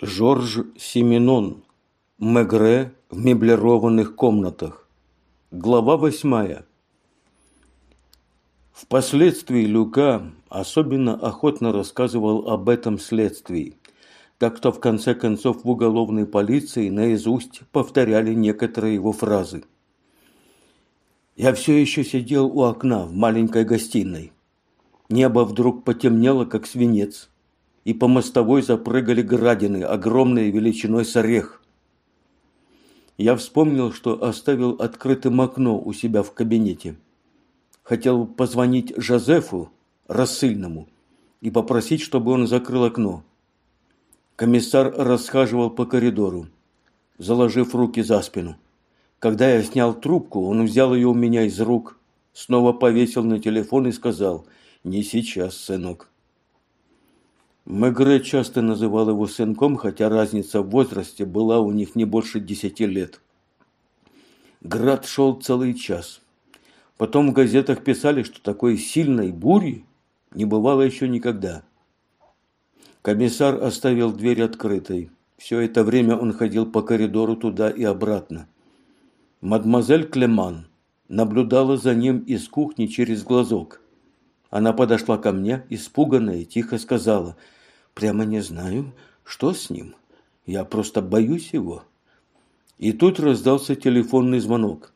Жорж Сименон. Мегре в меблированных комнатах. Глава восьмая. Впоследствии Люка особенно охотно рассказывал об этом следствии, так что в конце концов в уголовной полиции наизусть повторяли некоторые его фразы. Я все еще сидел у окна в маленькой гостиной. Небо вдруг потемнело, как свинец, и по мостовой запрыгали градины, огромные величиной с орех. Я вспомнил, что оставил открытым окно у себя в кабинете. Хотел позвонить Жозефу, рассыльному, и попросить, чтобы он закрыл окно. Комиссар расхаживал по коридору, заложив руки за спину. Когда я снял трубку, он взял ее у меня из рук, снова повесил на телефон и сказал – не сейчас, сынок. Мегре часто называл его сынком, хотя разница в возрасте была у них не больше десяти лет. Град шел целый час. Потом в газетах писали, что такой сильной бури не бывало еще никогда. Комиссар оставил дверь открытой. Все это время он ходил по коридору туда и обратно. Мадемуазель Клеман наблюдала за ним из кухни через глазок. Она подошла ко мне, испуганная, и тихо сказала, «Прямо не знаю, что с ним. Я просто боюсь его». И тут раздался телефонный звонок.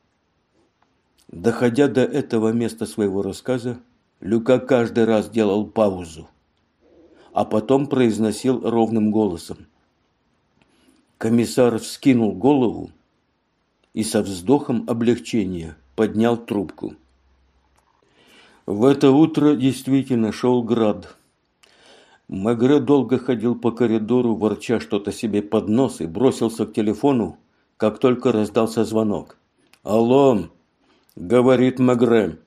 Доходя до этого места своего рассказа, Люка каждый раз делал паузу, а потом произносил ровным голосом. Комиссар вскинул голову и со вздохом облегчения поднял трубку. В это утро действительно шел град. Мегре долго ходил по коридору, ворча что-то себе под нос и бросился к телефону, как только раздался звонок. «Алло!» – говорит Мегре.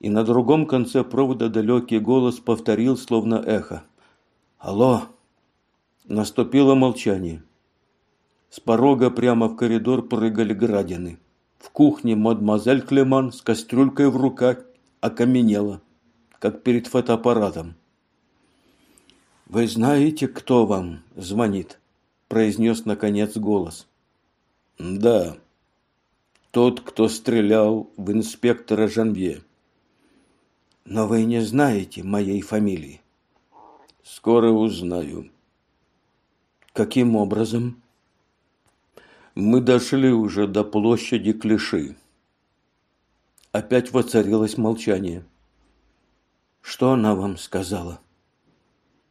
И на другом конце провода далекий голос повторил, словно эхо. «Алло!» Наступило молчание. С порога прямо в коридор прыгали градины. В кухне мадемуазель Клеман с кастрюлькой в руках окаменела, как перед фотоаппаратом. «Вы знаете, кто вам звонит?» – произнес, наконец, голос. «Да, тот, кто стрелял в инспектора Жанвье. Но вы не знаете моей фамилии». «Скоро узнаю». «Каким образом?» «Мы дошли уже до площади Клиши». Опять воцарилось молчание. Что она вам сказала?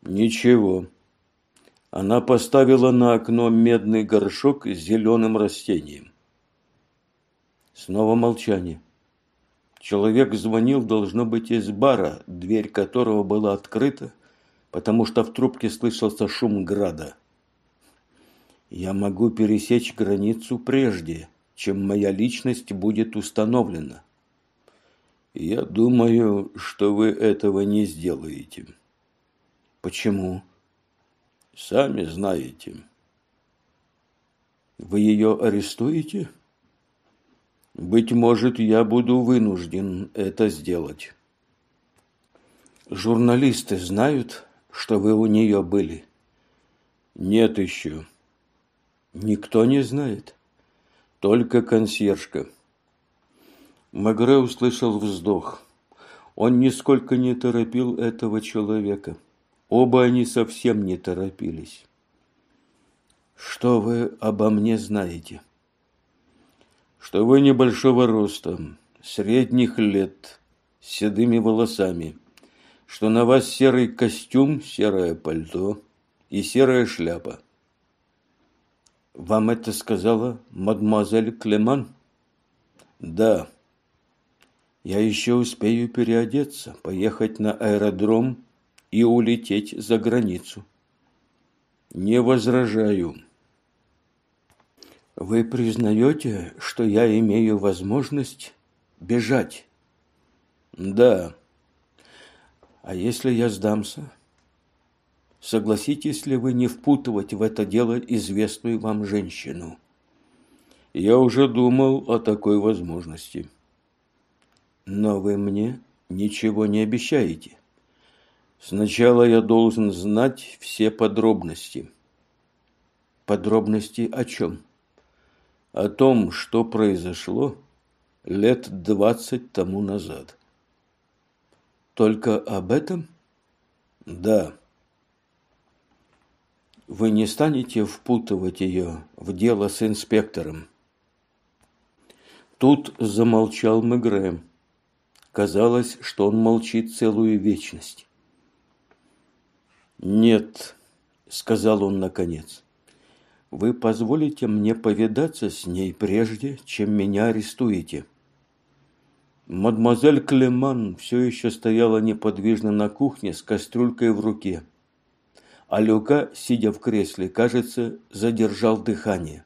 Ничего. Она поставила на окно медный горшок с зеленым растением. Снова молчание. Человек звонил, должно быть, из бара, дверь которого была открыта, потому что в трубке слышался шум града. Я могу пересечь границу прежде, чем моя личность будет установлена. Я думаю, что вы этого не сделаете. Почему? Сами знаете. Вы ее арестуете? Быть может, я буду вынужден это сделать. Журналисты знают, что вы у нее были? Нет еще. Никто не знает. Только консьержка. Магре услышал вздох. Он нисколько не торопил этого человека. Оба они совсем не торопились. «Что вы обо мне знаете?» «Что вы небольшого роста, средних лет, с седыми волосами, что на вас серый костюм, серое пальто и серая шляпа». «Вам это сказала мадемуазель Клеман?» «Да». Я еще успею переодеться, поехать на аэродром и улететь за границу. Не возражаю. Вы признаете, что я имею возможность бежать? Да. А если я сдамся? Согласитесь ли вы не впутывать в это дело известную вам женщину? Я уже думал о такой возможности. Но вы мне ничего не обещаете. Сначала я должен знать все подробности. Подробности о чем? О том, что произошло лет двадцать тому назад. Только об этом? Да. Вы не станете впутывать ее в дело с инспектором? Тут замолчал Мегре. Казалось, что он молчит целую вечность. «Нет», — сказал он наконец, — «вы позволите мне повидаться с ней прежде, чем меня арестуете». Мадемуазель Клеман все еще стояла неподвижно на кухне с кастрюлькой в руке. А Люка, сидя в кресле, кажется, задержал дыхание.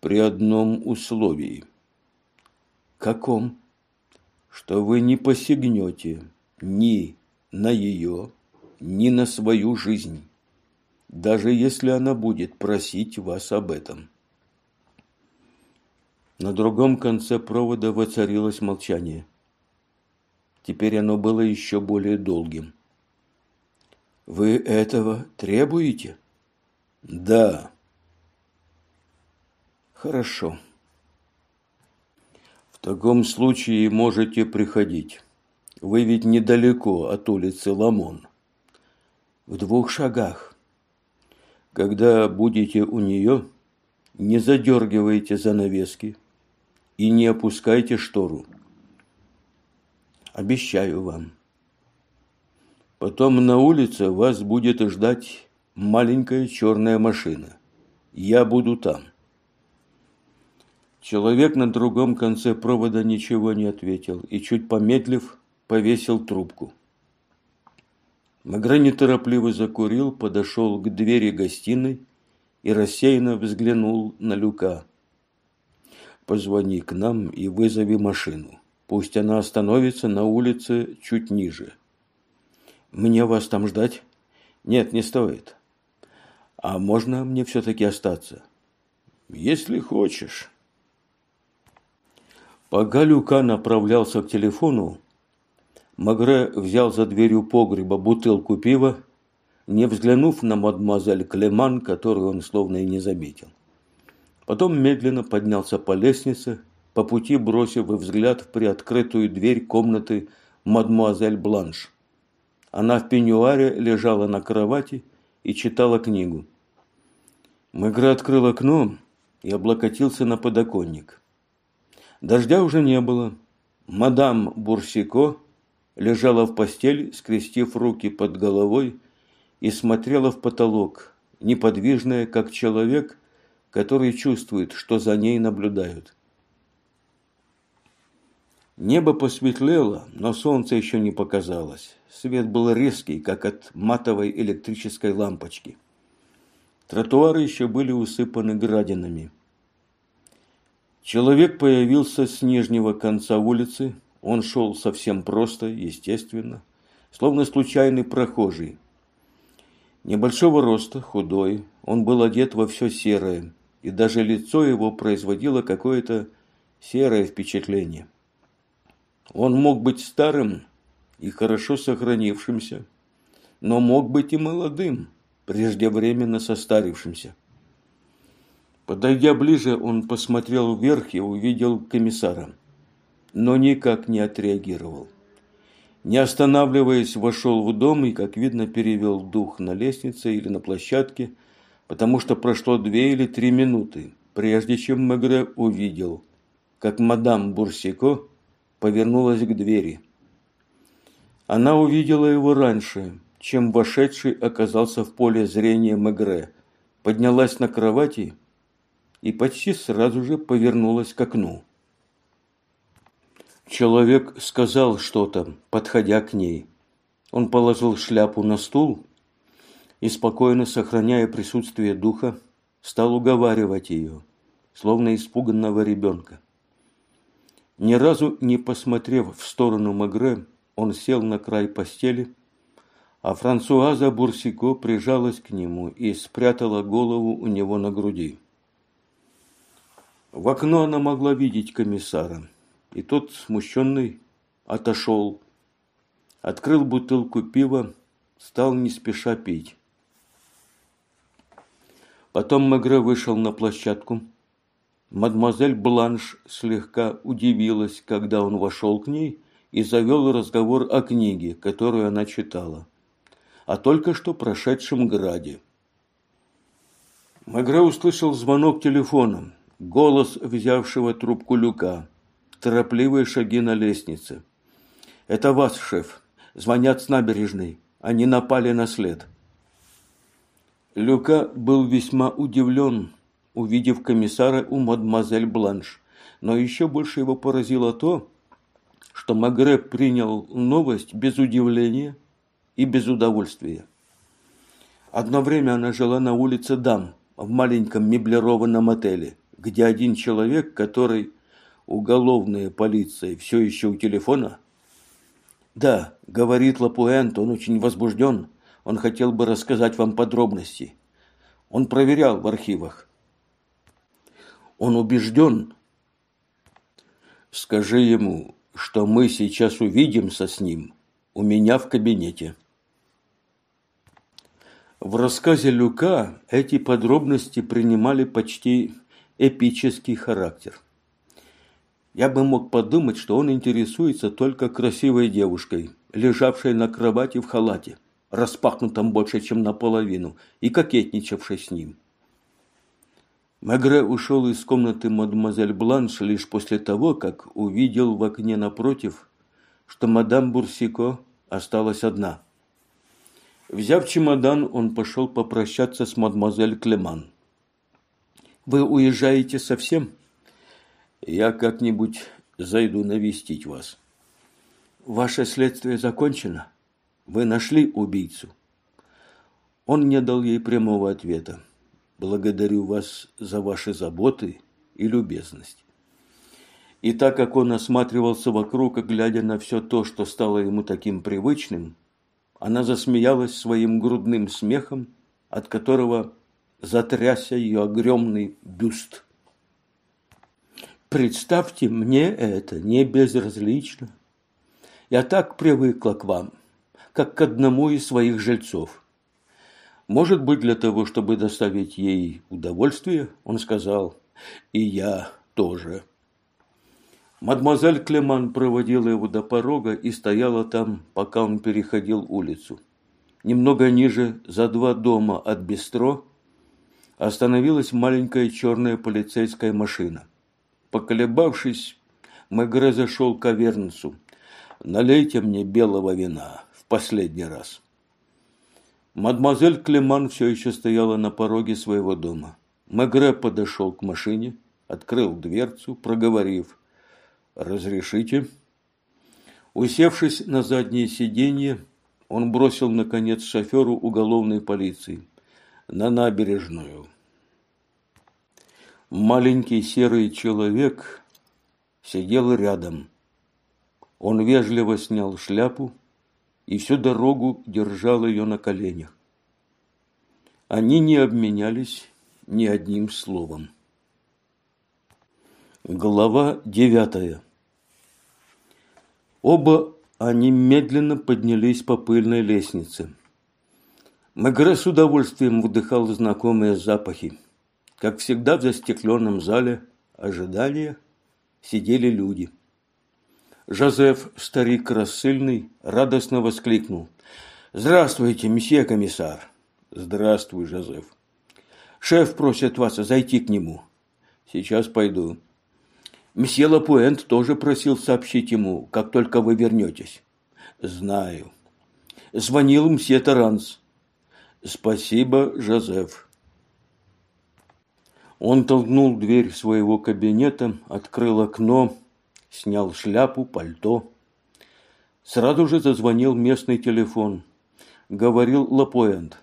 При одном условии. Каком? Что вы не посягнете ни на ее, ни на свою жизнь, даже если она будет просить вас об этом. На другом конце провода воцарилось молчание. Теперь оно было еще более долгим. «Вы этого требуете?» «Да». «Хорошо». «В таком случае можете приходить. Вы ведь недалеко от улицы Ламон». «В двух шагах». «Когда будете у нее, не задергивайте занавески, и не опускайте штору. Обещаю вам. Потом на улице вас будет ждать маленькая черная машина. Я буду там. Человек на другом конце провода ничего не ответил и, чуть помедлив, повесил трубку. Магра неторопливо закурил, подошел к двери гостиной и рассеянно взглянул на Люка позвони к нам и вызови машину. Пусть она остановится на улице чуть ниже. Мне вас там ждать? Нет, не стоит. А можно мне все-таки остаться? Если хочешь. Пока Люка направлялся к телефону, Магре взял за дверью погреба бутылку пива, не взглянув на мадемуазель Клеман, которую он словно и не заметил. Потом медленно поднялся по лестнице, по пути бросив взгляд в приоткрытую дверь комнаты мадмуазель Бланш. Она в пеньюаре лежала на кровати и читала книгу. Мегре открыл окно и облокотился на подоконник. Дождя уже не было. Мадам Бурсико лежала в постели, скрестив руки под головой, и смотрела в потолок, неподвижная, как человек, который чувствует, что за ней наблюдают. Небо посветлело, но солнце еще не показалось. Свет был резкий, как от матовой электрической лампочки. Тротуары еще были усыпаны градинами. Человек появился с нижнего конца улицы. Он шел совсем просто, естественно, словно случайный прохожий. Небольшого роста, худой, он был одет во все серое, и даже лицо его производило какое-то серое впечатление. Он мог быть старым и хорошо сохранившимся, но мог быть и молодым, преждевременно состарившимся. Подойдя ближе, он посмотрел вверх и увидел комиссара, но никак не отреагировал. Не останавливаясь, вошел в дом и, как видно, перевел дух на лестнице или на площадке, потому что прошло две или три минуты, прежде чем Мегре увидел, как мадам Бурсико повернулась к двери. Она увидела его раньше, чем вошедший оказался в поле зрения Мегре, поднялась на кровати и почти сразу же повернулась к окну. Человек сказал что-то, подходя к ней. Он положил шляпу на стул и, спокойно сохраняя присутствие духа, стал уговаривать ее, словно испуганного ребенка. Ни разу не посмотрев в сторону Магре, он сел на край постели, а Франсуаза Бурсико прижалась к нему и спрятала голову у него на груди. В окно она могла видеть комиссара, и тот, смущенный, отошел, открыл бутылку пива, стал не спеша пить. Потом Мегре вышел на площадку. Мадемуазель Бланш слегка удивилась, когда он вошел к ней и завел разговор о книге, которую она читала, о только что прошедшем граде. Мегре услышал звонок телефоном, голос взявшего трубку люка, торопливые шаги на лестнице. «Это вас, шеф. Звонят с набережной. Они напали на след». Люка был весьма удивлен, увидев комиссара у мадемуазель Бланш, но еще больше его поразило то, что Магре принял новость без удивления и без удовольствия. Одно время она жила на улице Дам, в маленьком меблированном отеле, где один человек, который уголовная полиция все еще у телефона? Да, говорит Лапуэнт, он очень возбужден, он хотел бы рассказать вам подробности. Он проверял в архивах. Он убежден. Скажи ему, что мы сейчас увидимся с ним у меня в кабинете. В рассказе Люка эти подробности принимали почти эпический характер. Я бы мог подумать, что он интересуется только красивой девушкой, лежавшей на кровати в халате распахнутом больше, чем наполовину, и кокетничавшей с ним. Мегре ушел из комнаты мадемуазель Бланш лишь после того, как увидел в окне напротив, что мадам Бурсико осталась одна. Взяв чемодан, он пошел попрощаться с мадемуазель Клеман. «Вы уезжаете совсем?» «Я как-нибудь зайду навестить вас». «Ваше следствие закончено?» Вы нашли убийцу? Он не дал ей прямого ответа. Благодарю вас за ваши заботы и любезность. И так как он осматривался вокруг, глядя на все то, что стало ему таким привычным, она засмеялась своим грудным смехом, от которого затрясся ее огромный бюст. Представьте, мне это не безразлично. Я так привыкла к вам как к одному из своих жильцов. Может быть, для того, чтобы доставить ей удовольствие, он сказал, и я тоже. Мадемуазель Клеман проводила его до порога и стояла там, пока он переходил улицу. Немного ниже, за два дома от бистро, остановилась маленькая черная полицейская машина. Поколебавшись, Мегре зашел к Авернцу. «Налейте мне белого вина» последний раз. Мадемуазель Клеман все еще стояла на пороге своего дома. Мегре подошел к машине, открыл дверцу, проговорив «Разрешите?». Усевшись на заднее сиденье, он бросил, наконец, шоферу уголовной полиции на набережную. Маленький серый человек сидел рядом. Он вежливо снял шляпу, и всю дорогу держал ее на коленях. Они не обменялись ни одним словом. Глава девятая. Оба они медленно поднялись по пыльной лестнице. Мегре с удовольствием вдыхал знакомые запахи. Как всегда в застекленном зале ожидания сидели люди – Жозеф, старик рассыльный, радостно воскликнул. «Здравствуйте, месье комиссар!» «Здравствуй, Жозеф!» «Шеф просит вас зайти к нему». «Сейчас пойду». «Месье Лапуэнт тоже просил сообщить ему, как только вы вернетесь». «Знаю». «Звонил мсье Таранс». «Спасибо, Жозеф». Он толкнул дверь своего кабинета, открыл окно снял шляпу, пальто. Сразу же зазвонил местный телефон. Говорил Лапуэнт.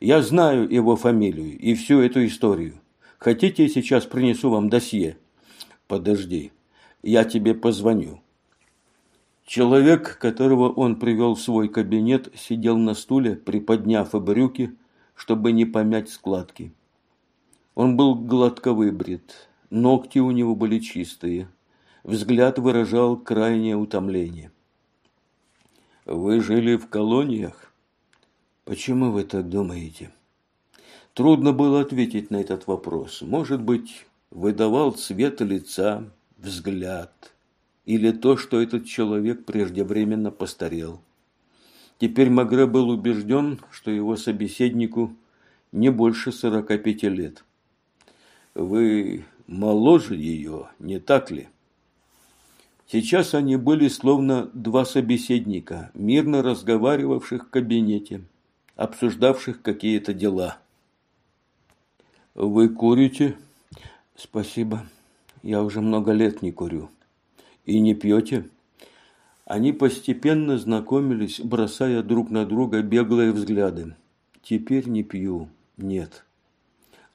«Я знаю его фамилию и всю эту историю. Хотите, сейчас принесу вам досье?» «Подожди, я тебе позвоню». Человек, которого он привел в свой кабинет, сидел на стуле, приподняв брюки, чтобы не помять складки. Он был гладко выбрит, ногти у него были чистые, Взгляд выражал крайнее утомление. Вы жили в колониях? Почему вы так думаете? Трудно было ответить на этот вопрос. Может быть, выдавал цвет лица, взгляд, или то, что этот человек преждевременно постарел. Теперь Магре был убежден, что его собеседнику не больше сорока пяти лет. Вы моложе ее, не так ли? Сейчас они были словно два собеседника, мирно разговаривавших в кабинете, обсуждавших какие-то дела. «Вы курите?» «Спасибо. Я уже много лет не курю». «И не пьете?» Они постепенно знакомились, бросая друг на друга беглые взгляды. «Теперь не пью. Нет».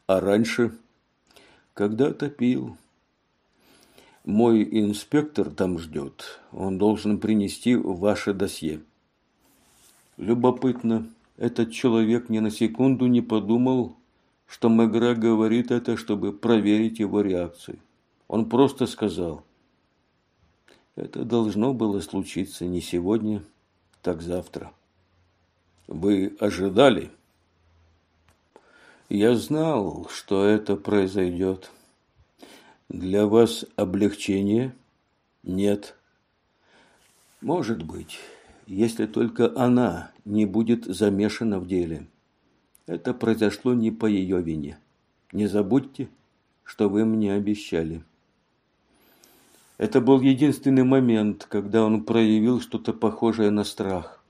«А раньше?» «Когда-то пил». Мой инспектор там ждет. Он должен принести ваше досье. Любопытно, этот человек ни на секунду не подумал, что Мегре говорит это, чтобы проверить его реакцию. Он просто сказал, это должно было случиться не сегодня, так завтра. Вы ожидали? Я знал, что это произойдет. Для вас облегчение? Нет. Может быть, если только она не будет замешана в деле. Это произошло не по ее вине. Не забудьте, что вы мне обещали. Это был единственный момент, когда он проявил что-то похожее на страх.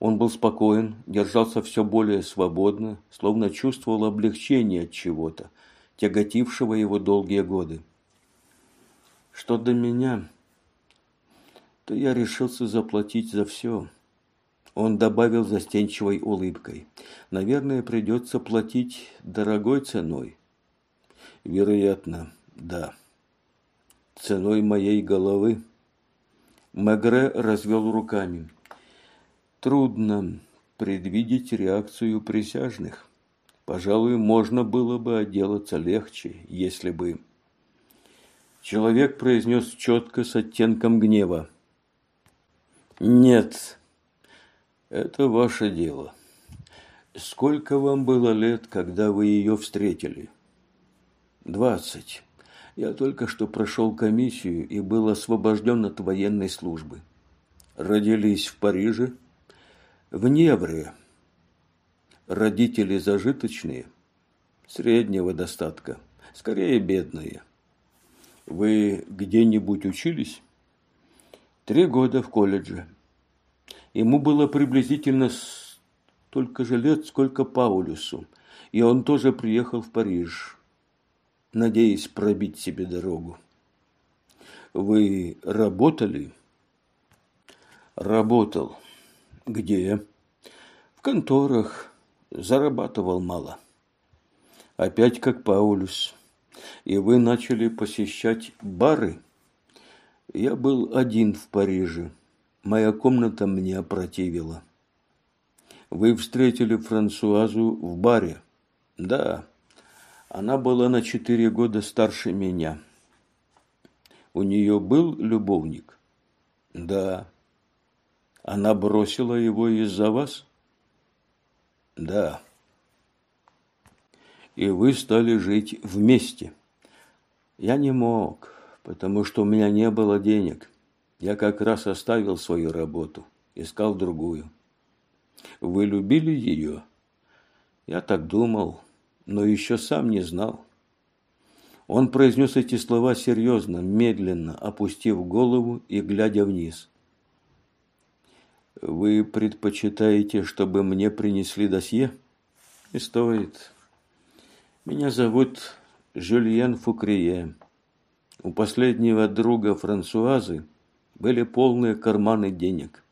Он был спокоен, держался все более свободно, словно чувствовал облегчение от чего-то, тяготившего его долгие годы. Что до меня, то я решился заплатить за все. Он добавил застенчивой улыбкой. Наверное, придется платить дорогой ценой. Вероятно, да. Ценой моей головы. Мегре развел руками. Трудно предвидеть реакцию присяжных. Пожалуй, можно было бы отделаться легче, если бы... Человек произнес четко с оттенком гнева. «Нет, это ваше дело. Сколько вам было лет, когда вы ее встретили?» «Двадцать. Я только что прошел комиссию и был освобожден от военной службы. Родились в Париже?» «В Невре, Родители зажиточные, среднего достатка, скорее бедные. Вы где-нибудь учились? Три года в колледже. Ему было приблизительно столько же лет, сколько Паулюсу, и он тоже приехал в Париж, надеясь пробить себе дорогу. Вы работали? Работал. Где? В конторах зарабатывал мало. Опять как Паулюс. И вы начали посещать бары? Я был один в Париже. Моя комната мне опротивила. Вы встретили Франсуазу в баре? Да. Она была на четыре года старше меня. У нее был любовник? Да. Она бросила его из-за вас? Да. И вы стали жить вместе. Я не мог, потому что у меня не было денег. Я как раз оставил свою работу, искал другую. Вы любили ее? Я так думал, но еще сам не знал. Он произнес эти слова серьезно, медленно, опустив голову и глядя вниз. Вы предпочитаете, чтобы мне принесли досье? Не стоит. Меня зовут Жюльен Фукрие. У последнего друга Франсуазы были полные карманы денег.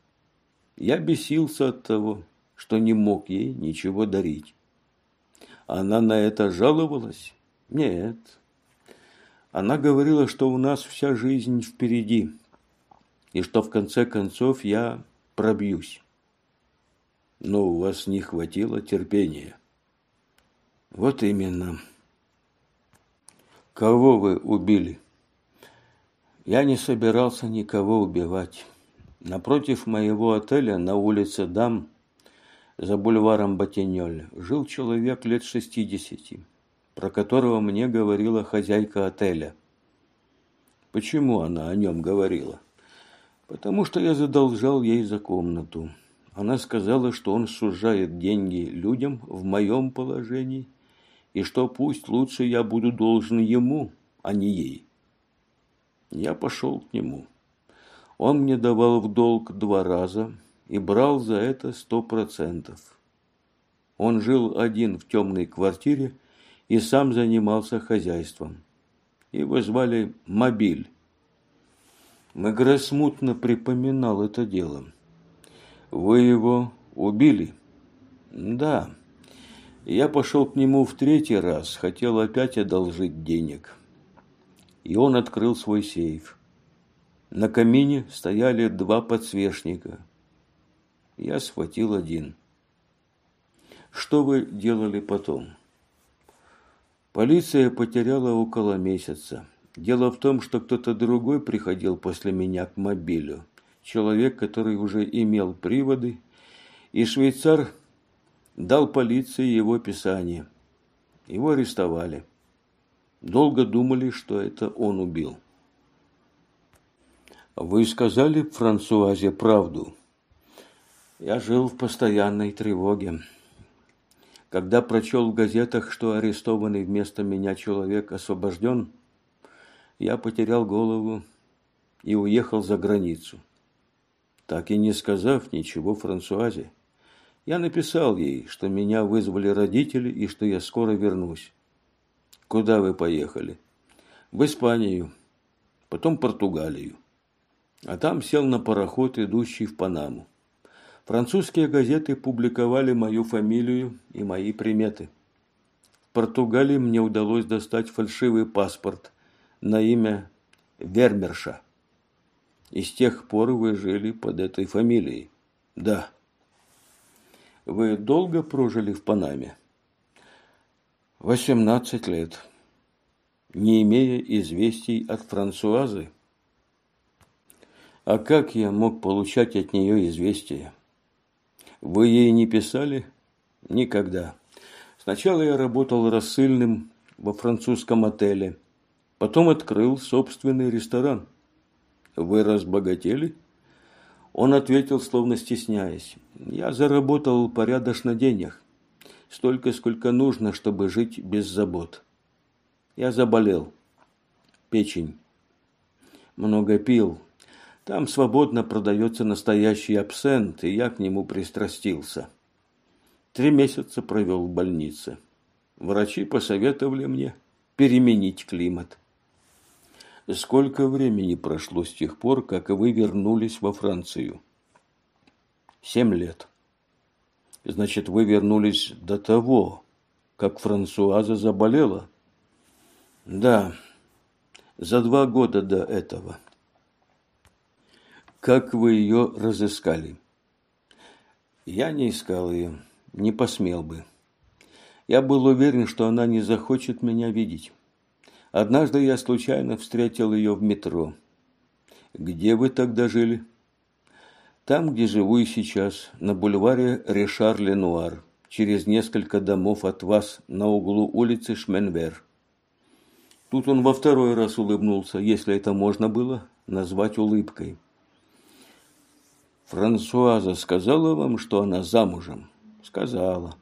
Я бесился от того, что не мог ей ничего дарить. Она на это жаловалась? Нет. Она говорила, что у нас вся жизнь впереди, и что в конце концов я пробьюсь. Но у вас не хватило терпения. Вот именно. Кого вы убили? Я не собирался никого убивать. Напротив моего отеля на улице Дам за бульваром Ботинёль жил человек лет шестидесяти, про которого мне говорила хозяйка отеля. Почему она о нем говорила? Потому что я задолжал ей за комнату. Она сказала, что он сужает деньги людям в моем положении, и что пусть лучше я буду должен ему, а не ей. Я пошел к нему. Он мне давал в долг два раза и брал за это сто процентов. Он жил один в темной квартире и сам занимался хозяйством. Его звали Мобиль. Мегре смутно припоминал это дело. «Вы его убили?» «Да. Я пошел к нему в третий раз, хотел опять одолжить денег». И он открыл свой сейф. На камине стояли два подсвечника. Я схватил один. Что вы делали потом? Полиция потеряла около месяца. Дело в том, что кто-то другой приходил после меня к мобилю. Человек, который уже имел приводы, и швейцар дал полиции его описание. Его арестовали. Долго думали, что это он убил. Вы сказали Франсуазе правду? Я жил в постоянной тревоге. Когда прочел в газетах, что арестованный вместо меня человек освобожден, я потерял голову и уехал за границу. Так и не сказав ничего Франсуазе, я написал ей, что меня вызвали родители и что я скоро вернусь. Куда вы поехали? В Испанию, потом Португалию а там сел на пароход, идущий в Панаму. Французские газеты публиковали мою фамилию и мои приметы. В Португалии мне удалось достать фальшивый паспорт на имя Вермерша. И с тех пор вы жили под этой фамилией? Да. Вы долго прожили в Панаме? Восемнадцать лет. Не имея известий от Франсуазы, а как я мог получать от нее известия? Вы ей не писали? Никогда. Сначала я работал рассыльным во французском отеле. Потом открыл собственный ресторан. Вы разбогатели? Он ответил, словно стесняясь. Я заработал порядочно денег. Столько, сколько нужно, чтобы жить без забот. Я заболел. Печень. Много пил, там свободно продается настоящий абсент, и я к нему пристрастился. Три месяца провел в больнице. Врачи посоветовали мне переменить климат. Сколько времени прошло с тех пор, как вы вернулись во Францию? Семь лет. Значит, вы вернулись до того, как Франсуаза заболела? Да, за два года до этого. Как вы ее разыскали? Я не искал ее, не посмел бы. Я был уверен, что она не захочет меня видеть. Однажды я случайно встретил ее в метро. Где вы тогда жили? Там, где живу и сейчас, на бульваре Решар-Ленуар, через несколько домов от вас, на углу улицы Шменвер. Тут он во второй раз улыбнулся, если это можно было назвать улыбкой. Франсуаза сказала вам, что она замужем? Сказала.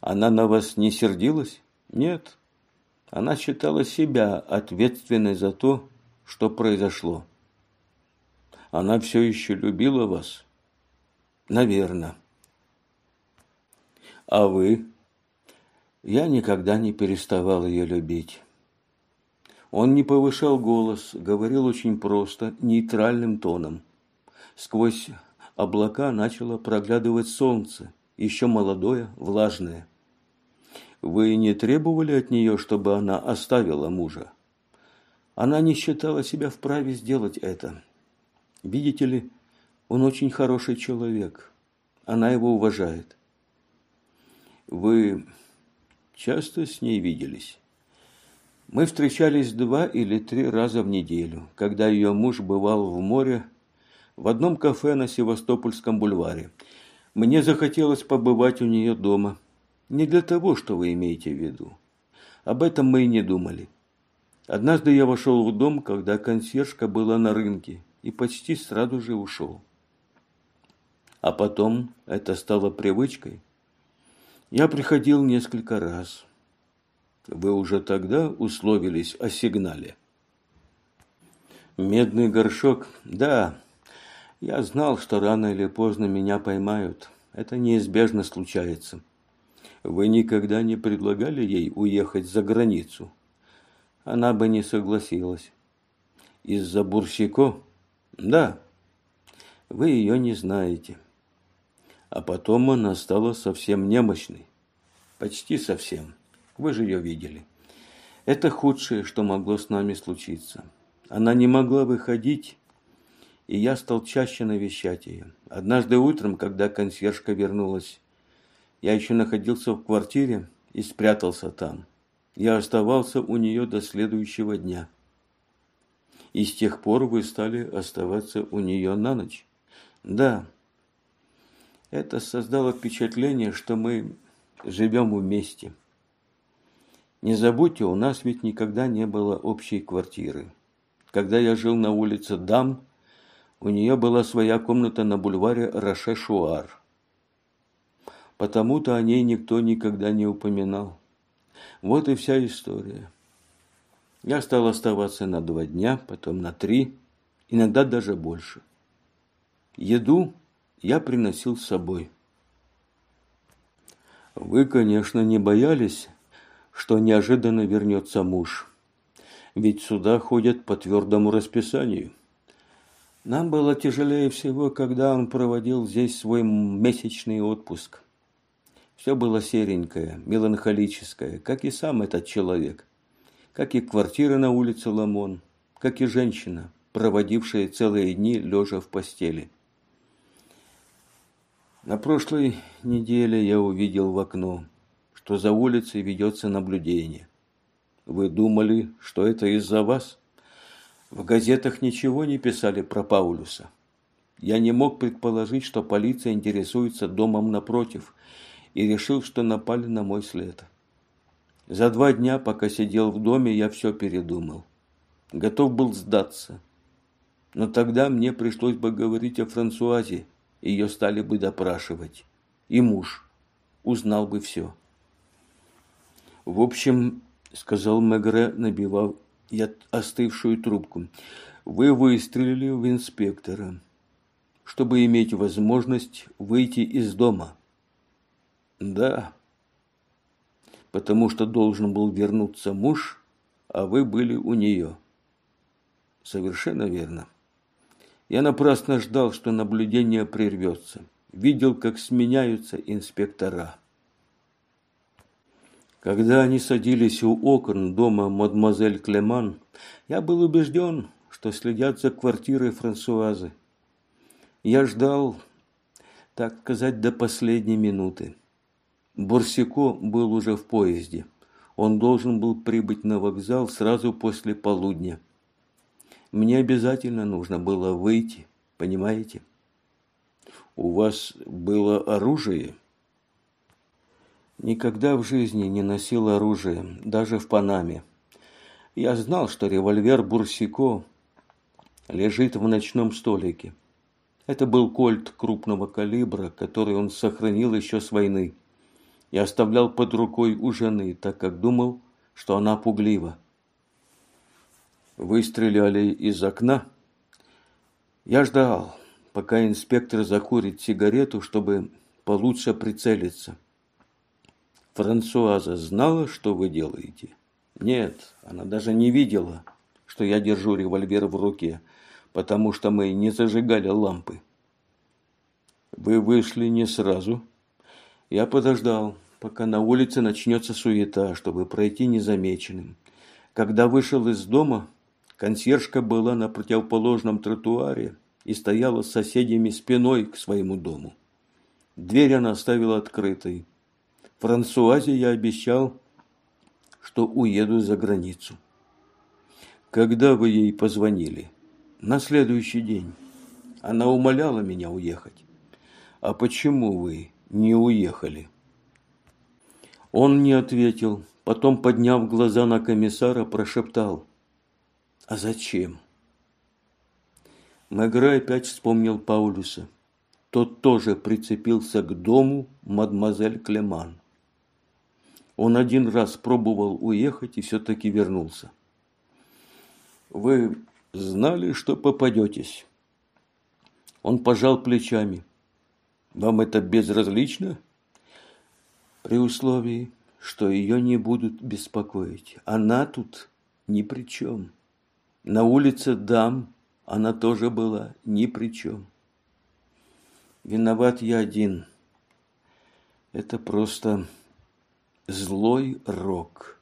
Она на вас не сердилась? Нет. Она считала себя ответственной за то, что произошло. Она все еще любила вас? Наверное. А вы? Я никогда не переставал ее любить. Он не повышал голос, говорил очень просто, нейтральным тоном. Сквозь облака начало проглядывать солнце, еще молодое, влажное. Вы не требовали от нее, чтобы она оставила мужа? Она не считала себя вправе сделать это. Видите ли, он очень хороший человек. Она его уважает. Вы часто с ней виделись? Мы встречались два или три раза в неделю. Когда ее муж бывал в море, в одном кафе на Севастопольском бульваре. Мне захотелось побывать у нее дома. Не для того, что вы имеете в виду. Об этом мы и не думали. Однажды я вошел в дом, когда консьержка была на рынке, и почти сразу же ушел. А потом это стало привычкой. Я приходил несколько раз. Вы уже тогда условились о сигнале? Медный горшок? Да. Я знал, что рано или поздно меня поймают. Это неизбежно случается. Вы никогда не предлагали ей уехать за границу? Она бы не согласилась. Из-за Бурсико? Да. Вы ее не знаете. А потом она стала совсем немощной. Почти совсем. Вы же ее видели. Это худшее, что могло с нами случиться. Она не могла выходить, и я стал чаще навещать ее. Однажды утром, когда консьержка вернулась я еще находился в квартире и спрятался там. Я оставался у нее до следующего дня. И с тех пор вы стали оставаться у нее на ночь? Да. Это создало впечатление, что мы живем вместе. Не забудьте, у нас ведь никогда не было общей квартиры. Когда я жил на улице Дам, у нее была своя комната на бульваре Роше-Шуар. Потому-то о ней никто никогда не упоминал. Вот и вся история. Я стал оставаться на два дня, потом на три, иногда даже больше. Еду я приносил с собой. Вы, конечно, не боялись, что неожиданно вернется муж. Ведь сюда ходят по твердому расписанию. Нам было тяжелее всего, когда он проводил здесь свой месячный отпуск. Все было серенькое, меланхолическое, как и сам этот человек, как и квартира на улице Ламон, как и женщина, проводившая целые дни лежа в постели. На прошлой неделе я увидел в окно, что за улицей ведется наблюдение. Вы думали, что это из-за вас? В газетах ничего не писали про Паулюса. Я не мог предположить, что полиция интересуется домом напротив – и решил, что напали на мой след. За два дня, пока сидел в доме, я все передумал. Готов был сдаться. Но тогда мне пришлось бы говорить о Франсуазе, ее стали бы допрашивать. И муж узнал бы все. В общем, сказал Мегре, набивав я остывшую трубку, вы выстрелили в инспектора, чтобы иметь возможность выйти из дома. Да, потому что должен был вернуться муж, а вы были у нее. Совершенно верно. Я напрасно ждал, что наблюдение прервется. Видел, как сменяются инспектора. Когда они садились у окон дома мадемуазель Клеман, я был убежден, что следят за квартирой Франсуазы. Я ждал, так сказать, до последней минуты. Борсико был уже в поезде. Он должен был прибыть на вокзал сразу после полудня. Мне обязательно нужно было выйти, понимаете? У вас было оружие? Никогда в жизни не носил оружие, даже в Панаме. Я знал, что револьвер Бурсико лежит в ночном столике. Это был кольт крупного калибра, который он сохранил еще с войны и оставлял под рукой у жены, так как думал, что она пуглива. Выстреляли из окна. Я ждал, пока инспектор закурит сигарету, чтобы получше прицелиться. Франсуаза знала, что вы делаете? Нет, она даже не видела, что я держу револьвер в руке, потому что мы не зажигали лампы. Вы вышли не сразу, я подождал, пока на улице начнется суета, чтобы пройти незамеченным. Когда вышел из дома, консьержка была на противоположном тротуаре и стояла с соседями спиной к своему дому. Дверь она оставила открытой. Франсуазе я обещал, что уеду за границу. Когда вы ей позвонили? На следующий день. Она умоляла меня уехать. А почему вы не уехали? Он не ответил, потом, подняв глаза на комиссара, прошептал. А зачем? Мегре опять вспомнил Паулюса. Тот тоже прицепился к дому мадемуазель Клеман. Он один раз пробовал уехать и все-таки вернулся. Вы знали, что попадетесь? Он пожал плечами. Вам это безразлично? При условии, что ее не будут беспокоить. Она тут ни при чем. На улице дам она тоже была ни при чем. Виноват я один. Это просто злой рок.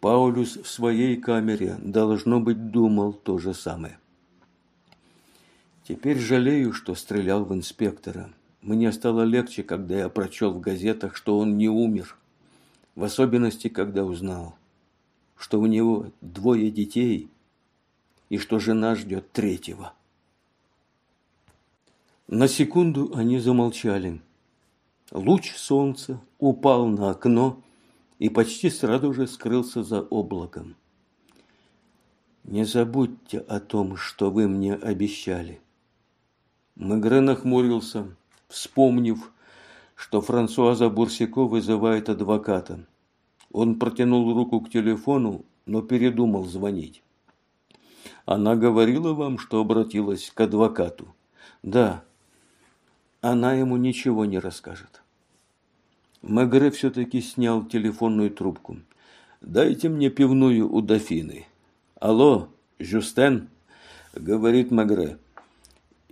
Паулюс в своей камере, должно быть, думал то же самое. Теперь жалею, что стрелял в инспектора. Мне стало легче, когда я прочел в газетах, что он не умер. В особенности, когда узнал, что у него двое детей и что жена ждет третьего. На секунду они замолчали. Луч солнца упал на окно и почти сразу же скрылся за облаком. «Не забудьте о том, что вы мне обещали». Мегре нахмурился, вспомнив, что Франсуаза Бурсико вызывает адвоката. Он протянул руку к телефону, но передумал звонить. Она говорила вам, что обратилась к адвокату? Да. Она ему ничего не расскажет. Мегре все-таки снял телефонную трубку. «Дайте мне пивную у дофины». «Алло, Жюстен?» – говорит Мегре.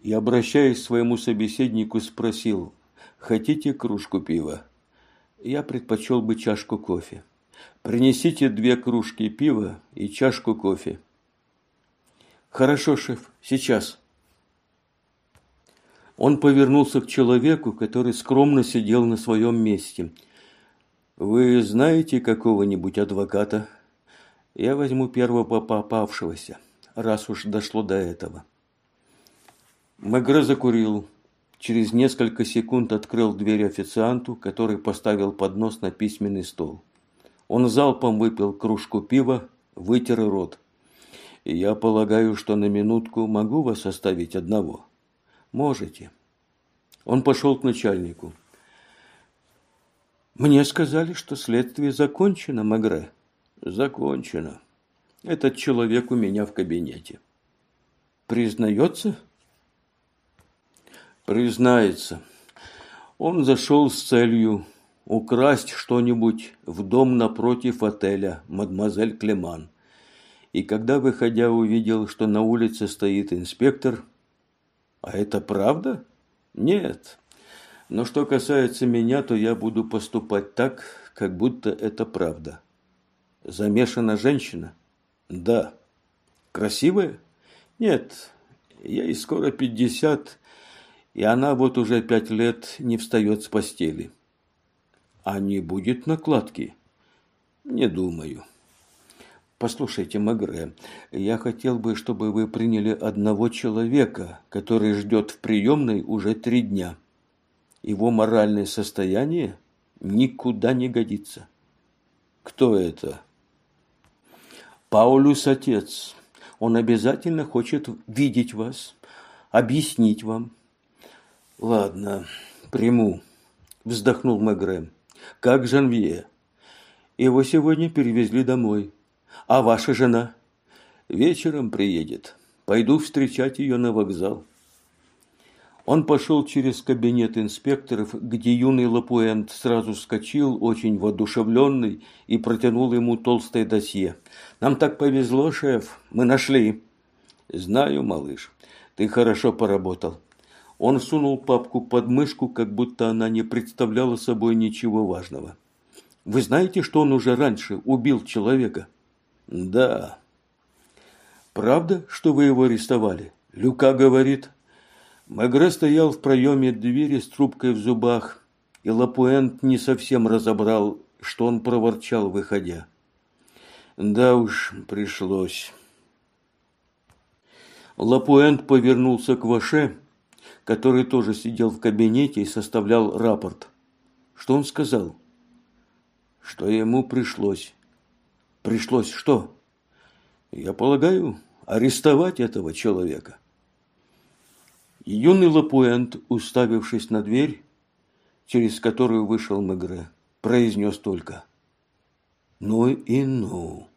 И, обращаясь к своему собеседнику, спросил, «Хотите кружку пива?» «Я предпочел бы чашку кофе». «Принесите две кружки пива и чашку кофе». «Хорошо, шеф, сейчас». Он повернулся к человеку, который скромно сидел на своем месте. «Вы знаете какого-нибудь адвоката?» «Я возьму первого попавшегося, раз уж дошло до этого». Мегре закурил. Через несколько секунд открыл дверь официанту, который поставил поднос на письменный стол. Он залпом выпил кружку пива, вытер рот. «Я полагаю, что на минутку могу вас оставить одного?» Можете. Он пошел к начальнику. Мне сказали, что следствие закончено, Магре. Закончено. Этот человек у меня в кабинете. Признается? Признается. Он зашел с целью украсть что-нибудь в дом напротив отеля «Мадемуазель Клеман». И когда, выходя, увидел, что на улице стоит инспектор – а это правда? Нет. Но что касается меня, то я буду поступать так, как будто это правда. Замешана женщина? Да. Красивая? Нет. Ей скоро пятьдесят, и она вот уже пять лет не встает с постели. А не будет накладки? Не думаю. Послушайте, Магре, я хотел бы, чтобы вы приняли одного человека, который ждет в приемной уже три дня. Его моральное состояние никуда не годится. Кто это? Паулюс отец. Он обязательно хочет видеть вас, объяснить вам. Ладно, приму, вздохнул Мегре. Как Жанвье? Его сегодня перевезли домой. А ваша жена? Вечером приедет. Пойду встречать ее на вокзал. Он пошел через кабинет инспекторов, где юный Лапуэнт сразу вскочил, очень воодушевленный, и протянул ему толстое досье. «Нам так повезло, шеф, мы нашли». «Знаю, малыш, ты хорошо поработал». Он сунул папку под мышку, как будто она не представляла собой ничего важного. «Вы знаете, что он уже раньше убил человека?» Да. Правда, что вы его арестовали? Люка говорит. Мегре стоял в проеме двери с трубкой в зубах, и Лапуэнт не совсем разобрал, что он проворчал, выходя. Да уж, пришлось. Лапуэнт повернулся к Ваше, который тоже сидел в кабинете и составлял рапорт. Что он сказал? Что ему пришлось. Пришлось что? Я полагаю, арестовать этого человека. Юный Лапуэнт, уставившись на дверь, через которую вышел Мегре, произнес только «Ну и ну».